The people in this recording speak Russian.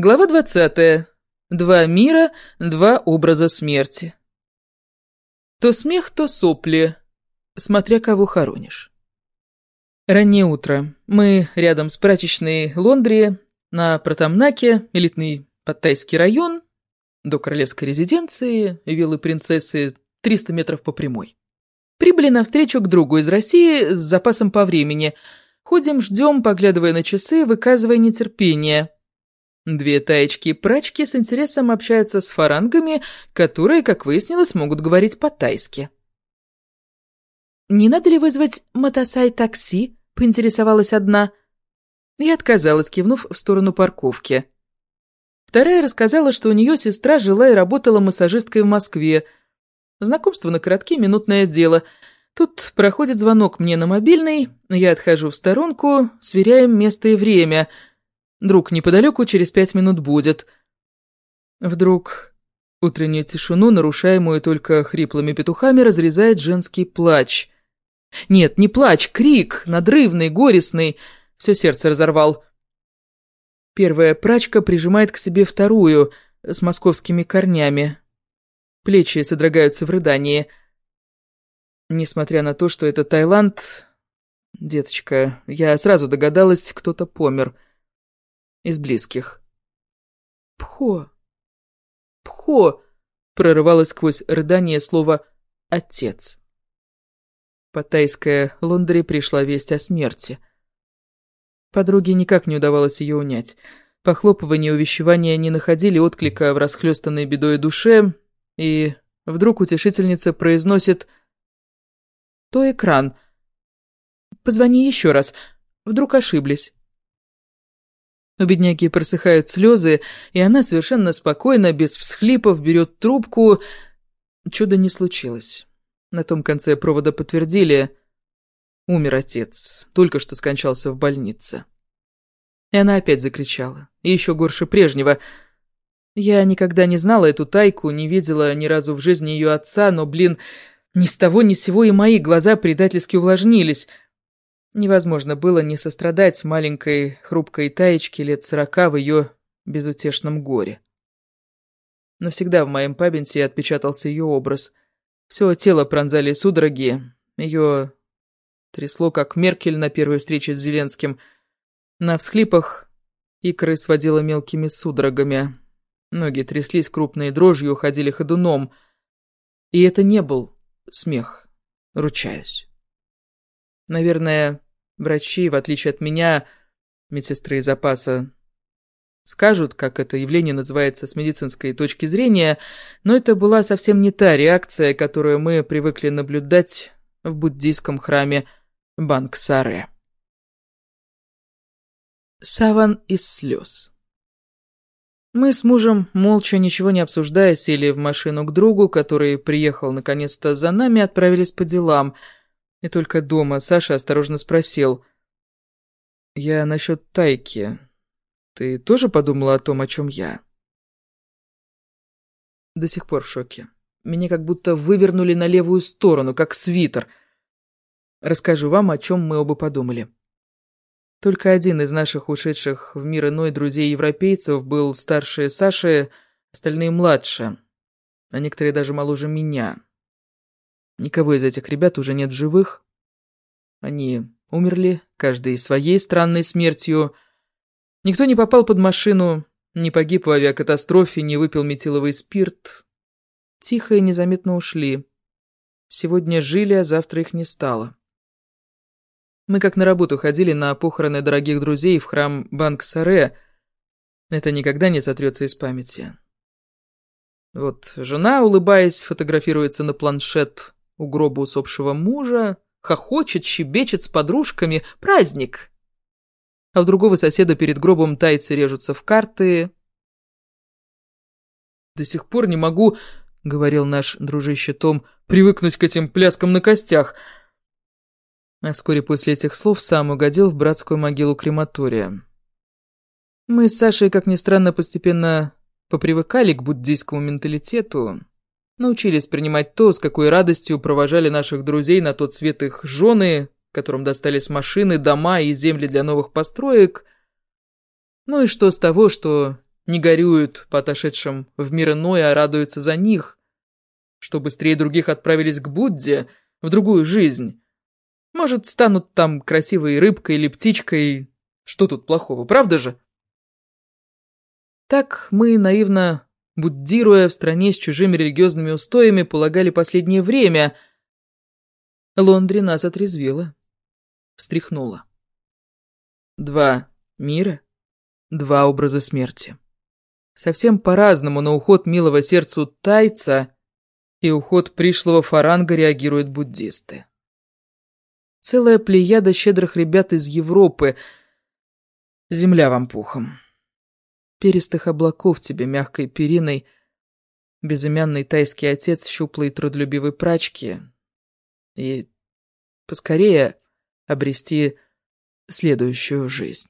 Глава 20. Два мира, два образа смерти. То смех, то сопли, смотря кого хоронишь. Раннее утро. Мы рядом с прачечной Лондри на Протамнаке, элитный Паттайский район, до королевской резиденции, виллы принцессы, 300 метров по прямой. Прибыли навстречу к другу из России с запасом по времени. Ходим, ждем, поглядывая на часы, выказывая нетерпение – Две таечки-прачки с интересом общаются с фарангами, которые, как выяснилось, могут говорить по-тайски. «Не надо ли вызвать мотосай-такси?» — поинтересовалась одна. Я отказалась, кивнув в сторону парковки. Вторая рассказала, что у нее сестра жила и работала массажисткой в Москве. Знакомство на коротке минутное дело. Тут проходит звонок мне на мобильный, я отхожу в сторонку, сверяем место и время — Друг неподалеку через пять минут будет. Вдруг утреннюю тишину, нарушаемую только хриплыми петухами, разрезает женский плач. Нет, не плач, крик, надрывный, горестный. Все сердце разорвал. Первая прачка прижимает к себе вторую, с московскими корнями. Плечи содрогаются в рыдании. Несмотря на то, что это Таиланд... Деточка, я сразу догадалась, кто-то помер. — из близких. «Пхо! Пхо!» — прорывалось сквозь рыдание слово «отец». Паттайская Лондри пришла весть о смерти. Подруге никак не удавалось ее унять. Похлопывания и увещевания не находили отклика в расхлёстанной бедой душе, и вдруг утешительница произносит «То экран. Позвони еще раз. Вдруг ошиблись». У бедняги просыхают слезы, и она совершенно спокойно, без всхлипов, берет трубку. Чудо не случилось. На том конце провода подтвердили. Умер отец, только что скончался в больнице. И она опять закричала. И еще горше прежнего. Я никогда не знала эту тайку, не видела ни разу в жизни ее отца, но, блин, ни с того ни с сего и мои глаза предательски увлажнились — Невозможно было не сострадать маленькой хрупкой таечке лет сорока в ее безутешном горе. Навсегда в моем памяти отпечатался ее образ. Все тело пронзали судороги, ее трясло, как Меркель на первой встрече с Зеленским. На всхлипах икры сводила мелкими судорогами. Ноги тряслись крупной дрожью, уходили ходуном. И это не был смех, ручаюсь. Наверное, врачи, в отличие от меня, медсестры из запаса, скажут, как это явление называется с медицинской точки зрения, но это была совсем не та реакция, которую мы привыкли наблюдать в буддийском храме Бангсаре. Саван из слез. Мы с мужем, молча, ничего не обсуждая, сели в машину к другу, который приехал наконец-то за нами, отправились по делам – и только дома Саша осторожно спросил. «Я насчет Тайки. Ты тоже подумала о том, о чем я?» До сих пор в шоке. Меня как будто вывернули на левую сторону, как свитер. Расскажу вам, о чем мы оба подумали. Только один из наших ушедших в мир иной друзей-европейцев был старше Саши, остальные младше, а некоторые даже моложе меня. Никого из этих ребят уже нет в живых. Они умерли, каждый своей странной смертью. Никто не попал под машину, не погиб в авиакатастрофе, не выпил метиловый спирт. Тихо и незаметно ушли. Сегодня жили, а завтра их не стало. Мы как на работу ходили на похороны дорогих друзей в храм Банк-Саре. Это никогда не сотрется из памяти. Вот жена, улыбаясь, фотографируется на планшет у гроба усопшего мужа, хохочет, щебечет с подружками. Праздник! А у другого соседа перед гробом тайцы режутся в карты. «До сих пор не могу, — говорил наш дружище Том, — привыкнуть к этим пляскам на костях». А вскоре после этих слов сам угодил в братскую могилу крематория. Мы с Сашей, как ни странно, постепенно попривыкали к буддийскому менталитету. Научились принимать то, с какой радостью провожали наших друзей на тот свет их жены, которым достались машины, дома и земли для новых построек. Ну и что с того, что не горюют по отошедшим в мир иной, а радуются за них, что быстрее других отправились к Будде, в другую жизнь. Может, станут там красивой рыбкой или птичкой. Что тут плохого, правда же? Так мы, наивно буддируя в стране с чужими религиозными устоями, полагали последнее время. Лондри нас отрезвила, встряхнула. Два мира, два образа смерти. Совсем по-разному на уход милого сердцу тайца и уход пришлого фаранга реагируют буддисты. Целая плеяда щедрых ребят из Европы. Земля вам пухом. Перистых облаков тебе мягкой периной, безымянный тайский отец щуплой трудолюбивой прачки. И поскорее обрести следующую жизнь.